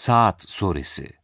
Saat Suresi.